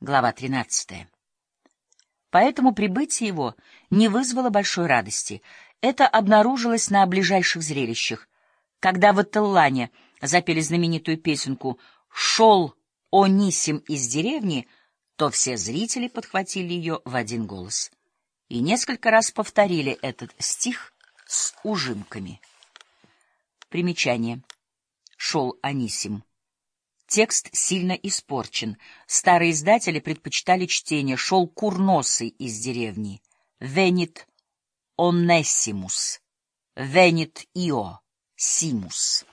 Глава 13. Поэтому прибытие его не вызвало большой радости. Это обнаружилось на ближайших зрелищах. Когда в Аттеллане запели знаменитую песенку «Шел Онисим из деревни», то все зрители подхватили ее в один голос и несколько раз повторили этот стих с ужимками. Примечание. Шел Анисим. Текст сильно испорчен. Старые издатели предпочитали чтение «Шел курносый из деревни». «Венит Онессимус». «Венит Ио Симус».